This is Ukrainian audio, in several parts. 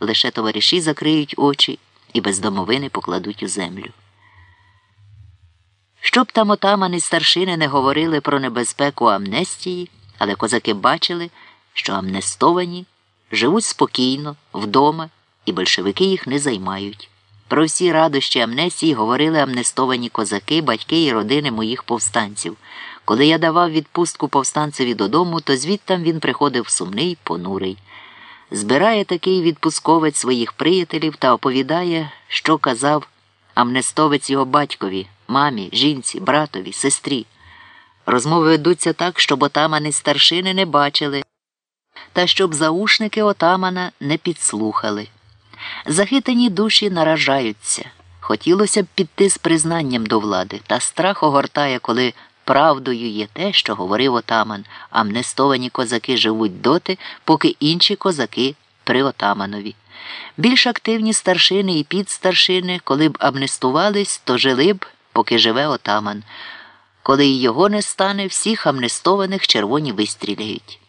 лише товариші закриють очі і без домовини покладуть у землю. Щоб там отамани старшини не говорили про небезпеку амнестії, але козаки бачили, що амнестовані живуть спокійно, вдома, і большевики їх не займають. Про всі радощі амнестії говорили амнестовані козаки, батьки і родини моїх повстанців. Коли я давав відпустку повстанцеві додому, то звідтам він приходив сумний, понурий. Збирає такий відпусковець своїх приятелів та оповідає, що казав амнестовець його батькові, мамі, жінці, братові, сестрі. Розмови ведуться так, щоб отамани старшини не бачили, та щоб заушники отамана не підслухали. Захитані душі наражаються. Хотілося б піти з признанням до влади, та страх огортає, коли правдою є те, що говорив отаман, амнестовані козаки живуть доти, поки інші козаки при отаманові. Більш активні старшини і підстаршини, коли б амнестувались, то жили б, поки живе отаман. Коли й його не стане, всіх амнестованих червоні вистріляють.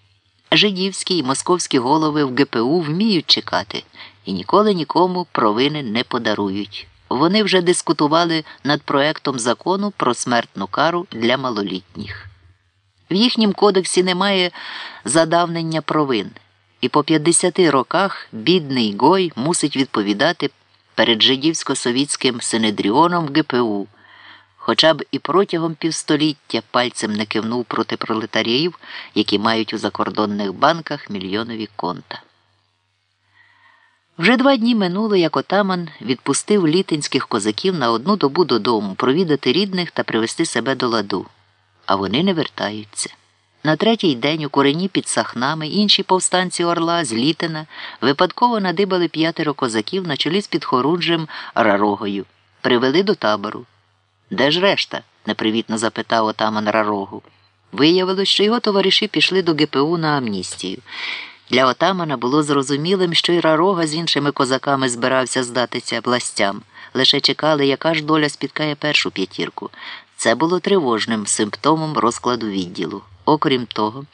Жидівські і московські голови в ГПУ вміють чекати і ніколи нікому провини не подарують. Вони вже дискутували над проектом закону про смертну кару для малолітніх. В їхнім кодексі немає задавнення провин, і по 50 роках бідний Гой мусить відповідати перед жидівсько-совітським синедріоном в ГПУ. Хоча б і протягом півстоліття пальцем не кивнув проти пролетаріїв, які мають у закордонних банках мільйонові конта. Вже два дні минуло, як отаман відпустив літинських козаків на одну добу додому провідати рідних та привести себе до ладу. А вони не вертаються. На третій день у корені під сахнами інші повстанці Орла з Літина випадково надибали п'ятеро козаків на чолі з підхоруджем Рарогою, привели до табору. Де ж решта? непривітно запитав отаман Рарогу. Виявилось, що його товариші пішли до ГПУ на амністію. Для отамана було зрозумілим, що і Рарога з іншими козаками збирався здатися властям. Лише чекали, яка ж доля спіткає першу п'ятірку. Це було тривожним симптомом розкладу відділу. Окрім того,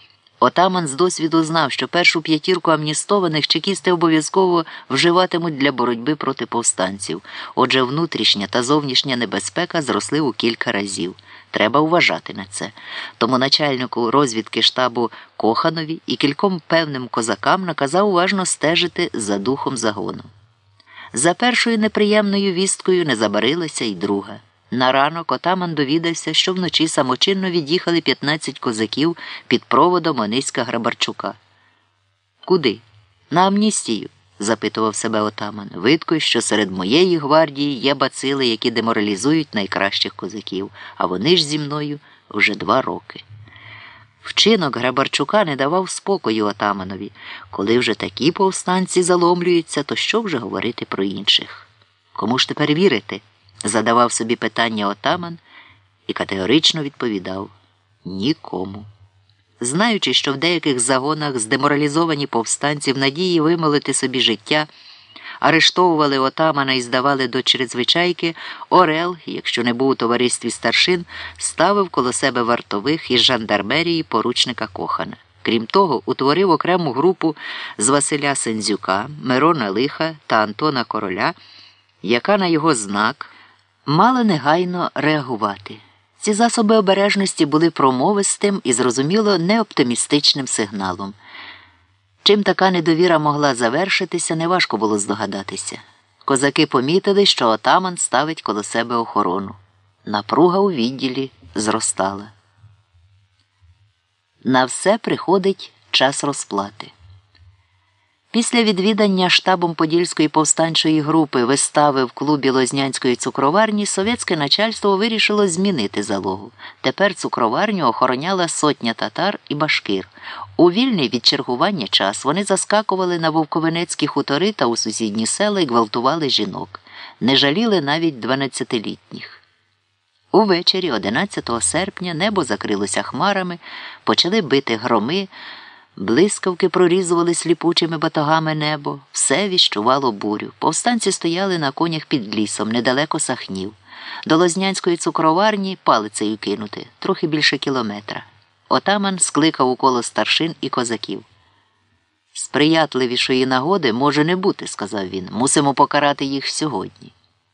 отаман з досвіду знав, що першу п'ятірку амністованих чекісти обов'язково вживатимуть для боротьби проти повстанців. Отже, внутрішня та зовнішня небезпека зросли у кілька разів. Треба вважати на це. Тому начальнику розвідки штабу Коханові і кільком певним козакам наказав уважно стежити за духом загону. За першою неприємною вісткою не забарилася й друга. На ранок отаман довідався, що вночі самочинно від'їхали 15 козаків під проводом Ониська Грабарчука. Куди? На амністію запитував себе отаман. Видко, що серед моєї гвардії є бацили, які деморалізують найкращих козаків, а вони ж зі мною вже два роки. Вчинок Грабарчука не давав спокою отаманові. Коли вже такі повстанці заломлюються, то що вже говорити про інших? Кому ж тепер вірити? Задавав собі питання отаман і категорично відповідав нікому. Знаючи, що в деяких загонах здеморалізовані повстанці в надії вимолити собі життя, арештовували отамана і здавали до чрезвичайки, Орел, якщо не був у товаристві старшин, ставив коло себе вартових із жандармерії поручника Кохана. Крім того, утворив окрему групу з Василя Сензюка, Мирона Лиха та Антона Короля, яка на його знак мала негайно реагувати. Ці засоби обережності були промовистим і, зрозуміло, неоптимістичним сигналом. Чим така недовіра могла завершитися, неважко було здогадатися. Козаки помітили, що отаман ставить коло себе охорону. Напруга у відділі зростала. На все приходить час розплати. Після відвідання штабом Подільської повстанчої групи вистави в клубі Лознянської цукроварні совєтське начальство вирішило змінити залогу. Тепер цукроварню охороняла сотня татар і башкир. У вільний від чергування час вони заскакували на вовковенецькі хутори та у сусідні села і гвалтували жінок. Не жаліли навіть дванадцятилітніх. Увечері, 11 серпня, небо закрилося хмарами, почали бити громи. Блискавки прорізували сліпучими батогами небо, все віщувало бурю. Повстанці стояли на конях під лісом, недалеко сахнів. До Лознянської цукроварні палицею кинути, трохи більше кілометра. Отаман скликав у коло старшин і козаків. Сприятливішої нагоди може не бути, сказав він. Мусимо покарати їх сьогодні.